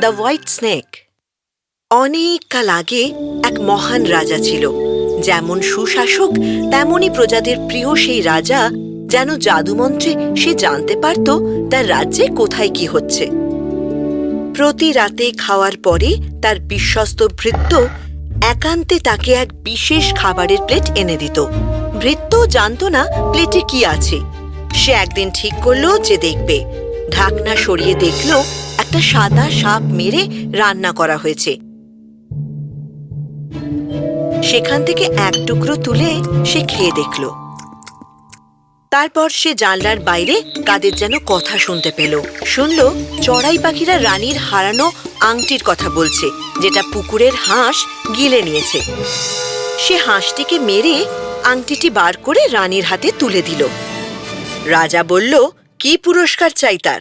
The white snake অনেক কাল আগে এক মহান রাজা ছিল। যেমন সুশাসক তেমনই প্রজাদের প্রিয় সেই রাজা যেন জাদুমন্ত্রে সে জানতে পারত তার রাজ্যে কোথায় কি হচ্ছে। প্রতি রাতে খাওয়ার পরে তার বিশ্বস্ত ভৃত্য একান্তে তাকে এক বিশেষ খাবারের প্লেট এনে দিত। ভৃত্য জানত না প্লেটে কি আছে। সে একদিন ঠিক করল যে দেখবে। ঢাকনা সরিয়ে দেখল, একটা সাদা সাপ মেরে রান্না করা হয়েছে। সেখান থেকে এক টুকরো তুলে সে খেয়ে দেখল। তারপর সে জানলার বাইরে কাদের যেন কথা শুনতে পেল। শুনল, চড়াই পাখিরা রানীর হারানো আংটির কথা বলছে, যেটা পুকুরের হাঁস গিলে নিয়েছে। সে হাঁসটিকে মেরে আংটিটি বার করে রানীর হাতে তুলে দিল। রাজা বলল কি পুরস্কার চাই তার?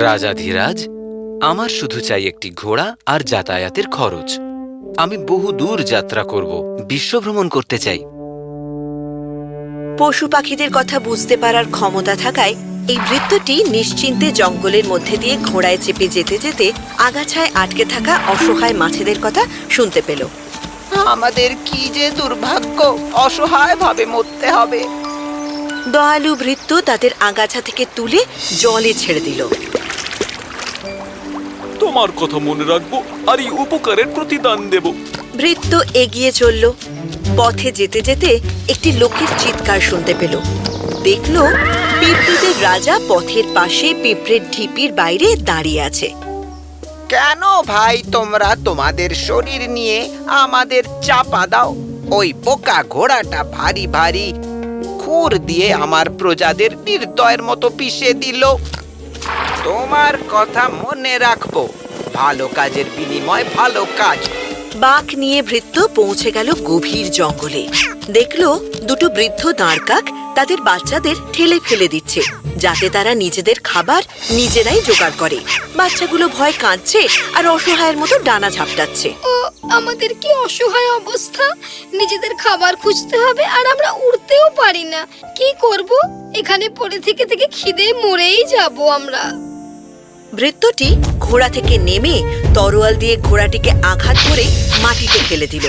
রাজাধিরাজ আমার শুধু চাই একটি ঘোড়া আর যাতায়াতের খরচ। আমি বহু দূর যাত্রা করব বিশ্বভ্রমণ করতে চাই। পশু পাখিদের কথা বুঝতে পারার ক্ষমতা থাকায় এই বৃত্তটি নিশ্চিন্তে জঙ্গলের মধ্যে দিয়ে ঘোড়ায় চেপে যেতে যেতে আগাছায় আটকে থাকা অসহায় মাছেদের কথা শুনতে পেল। আমাদের কি যে দুর্ভাগ্য অসহায় ভাবে মরতে হবে। দয়ালু ভৃত্য তাদের আগাছা থেকে তুলে জলে ছেড়ে দিল। তোমার কথা মনে রাখব আর এই উপকারের প্রতিদান দেব। ভৃত্য এগিয়ে চলল। পথে যেতে যেতে একটি লোকের চিৎকার শুনতে পেল। দেখল পিঁপড়েদের রাজা পথের পাশে পিঁপড়ের ঢিপির বাইরে দাঁড়িয়ে আছে। কেন ভাই তোমরা তোমাদের শরীর নিয়ে আমাদের চাপা দাও? ওই বোকা ঘোড়াটা ভারী ভারী খুর দিয়ে আমার প্রজাদের নির্দয়ের মতো পিষে দিল। তোমার কথা মনে রাখব। ভালো কাজের বিনিময় ভালো কাজ। বাঘ নিয়ে ভৃত্য পৌঁছে গেল গভীর জঙ্গলে। দেখল দুটো বৃদ্ধ দাঁড়কাক, তাদের বাচ্চাদের ঠেলে ফেলে দিচ্ছে। যাতে তারা নিজেদের খাবার নিজেরাই জোগাড় করে। বাচ্চাগুলো ভয় কাঁদছে আর অসহায়ের মতো ডানা ঝাপটাচ্ছে। আমাদের কি অসহায় অবস্থা? নিজেদের খাবার খুঁজতে হবে আর আমরা উড়তেও পারি না। কি করব? এখানে পড়ে থেকে থেকে খিদে মরেই যাব আমরা। বৃত্তটি ঘোড়া থেকে নেমে তরোয়াল দিয়ে ঘোড়াটিকে আঘাত করে মাটিতে ফেলে দিল।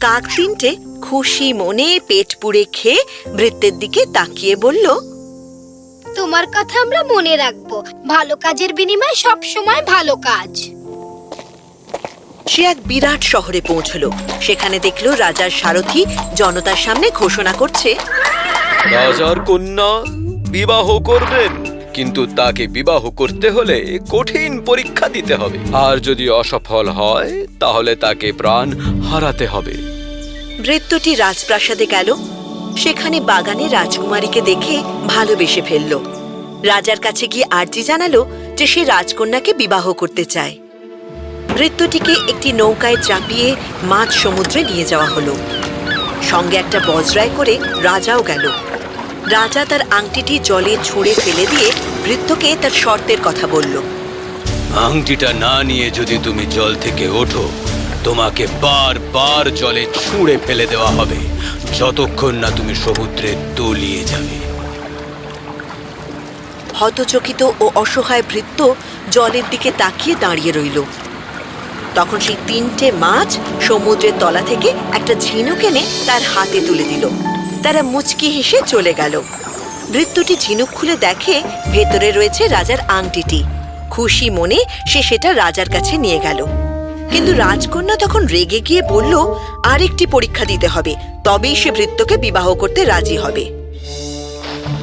কাক তিনটে খুশি মনে পেট পুড়ে খেয়ে ভৃত্যের দিকে তাকিয়ে বলল তোমার কথা আমরা মনে রাখব। ভালো কাজের বিনিময়ে সব সময় ভালো কাজ। সে এক বিরাট শহরে পৌঁছলো। সেখানে দেখল রাজার সারথি জনতার সামনে ঘোষণা করছে রাজার কন্যা বিবাহ করবেন কিন্তু তাকে বিবাহ করতে হলে কঠিন পরীক্ষা দিতে হবে। আর যদি অসফল হয় তাহলে তাকে প্রাণ হারাতে হবে। বৃত্তটি রাজপ্রাসাদে গেল। সেখানে বাগানে রাজকুমারীকে দেখে ভালোবেসে ফেলল। রাজার কাছে গিয়ে আর্জি জানালো যে সে রাজকন্যাকে বিবাহ করতে চায়। বৃত্তটিকে একটি নৌকায় চাপিয়ে মাঝ সমুদ্রে নিয়ে যাওয়া হলো। সঙ্গে একটা বজরায় করে রাজাও গেল। রাজা তার আংটিটি জলে ছুঁড়ে ফেলে দিয়ে বৃত্তকে তার শর্তের কথা বলল। আংটিটা না নিয়ে যদি তুমি জল থেকে ওঠো তোমাকে বারবার জলে ছুঁড়ে ফেলে দেওয়া হবে। যতক্ষণ না তুমি সমুদ্রে তলিয়ে যাবে। হতচকিত ও অসহায় ভৃত্য জলের দিকে তাকিয়ে দাঁড়িয়ে রইল। তখন সেই তিনটে মাছ সমুদ্রের তলা থেকে একটা ঝিনুক এনে তার হাতে তুলে দিল। তারা মুচকি হেসে চলে গেল। ভৃত্যটি ঝিনুক খুলে দেখে ভেতরে রয়েছে রাজার আংটিটি। খুশি মনে সে সেটা রাজার কাছে নিয়ে গেল। কিন্তু রাজকন্যা তখন রেগে গিয়ে বলল আরেকটি পরীক্ষা দিতে হবে তবেই সে ভৃত্যকে বিবাহ করতে রাজি হবে।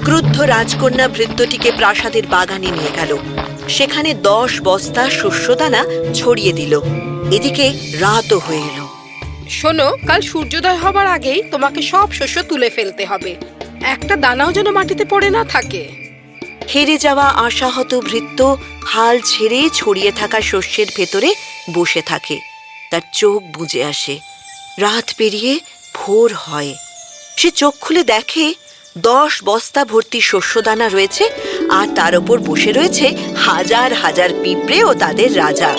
ক্রুদ্ধ রাজকন্যা ভৃত্যটিকে প্রাসাদের বাগানে নিয়ে গেল। সেখানে দশ বস্তা শস্যদানা ছড়িয়ে দিল। এদিকে রাতও হয়ে এলো। শোনো কাল সূর্যোদয় হবার আগেই তোমাকে সব শস্য তুলে ফেলতে হবে। একটা দানাও যেন মাটিতে পড়ে না থাকে। হেরে যাওয়া আশাহত ভৃত্য হাল ছেড়ে ছড়িয়ে থাকা শস্যের ভেতরে বসে থাকে। তার চোখ বুজে আসে। রাত পেরিয়ে ভোর হয়। সে চোখ খুলে দেখে দশ বস্তা ভর্তি শস্যদানা রয়েছে আর তার ওপর বসে রয়েছে হাজার হাজার পিঁপড়ে ও তাদের রাজা।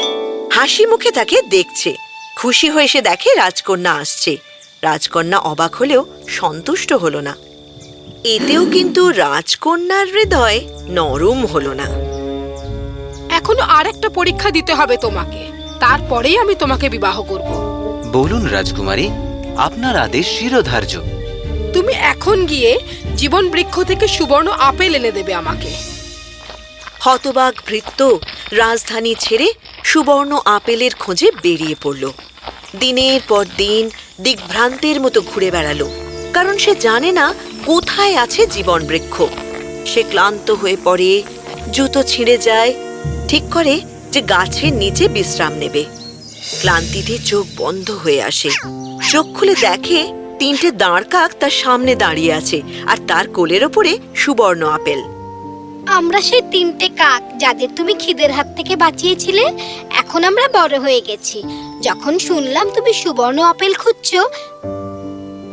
হাসি মুখে তাকে দেখছে। খুশি হয়ে সে দেখে রাজকন্যা আসছে। রাজকন্যা অবাক হলেও সন্তুষ্ট হলো না। এতেও কিন্তু রাজকন্যার হৃদয় নরম হলো না। এখনও আর একটা পরীক্ষা দিতে হবে তোমাকে। তারপরেই আমি তোমাকে বিবাহ করব। বলুন রাজকুমারী আপনার আদেশ শিরোধার্য। তুমি এখন গিয়ে জীবন বৃক্ষ থেকে সুবর্ণ আপেল এনে দেবে আমাকে। হতবাক ভৃত্য রাজধানী ছেড়ে সুবর্ণ আপেলের খোঁজে বেরিয়ে পড়ল। দিনের পর দিন দিগ্ভ্রান্তের মতো ঘুরে বেড়ালো কারণ সে জানে না কোথায় আছে জীবন বৃক্ষ। সে ক্লান্ত হয়ে পড়ে জুতো ছিঁড়ে যায় ঠিক করে যে গাছের নিচে বিশ্রাম নেবে। ক্লান্তিতে চোখ বন্ধ হয়ে আসে। চোখ খুলে দেখে তিনটে দাঁড় কাক তার সামনে দাঁড়িয়ে আছে আর তার কোলের ওপরে সুবর্ণ আপেল। আমরা সেই তিনটে কাক যাদের তুমি খিদের হাত থেকে বাঁচিয়েছিলে, এখন আমরা বড় হয়ে গেছি। যখন শুনলাম তুমি সুবর্ণ আপেল খুঁজছো,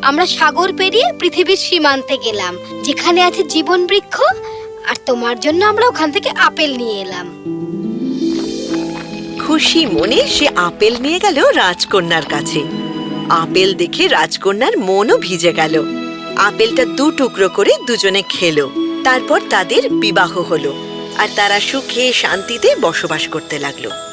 আমরা সাগর পেরিয়ে পৃথিবীর সীমান্তে গেলাম, যেখানে আছে জীবন বৃক্ষ, আর তোমার জন্য আমরা ওখান থেকে আপেল নিয়ে এলাম। খুশি মনে সে আপেল নিয়ে গেল রাজকন্যার কাছে। আপেল দেখে রাজকন্যার মনও ভিজে গেল। আপেলটা দু টুকরো করে দুজনে খেলো। তারপর তাদের বিবাহ হলো। আর তারা সুখে শান্তিতে বসবাস করতে লাগল।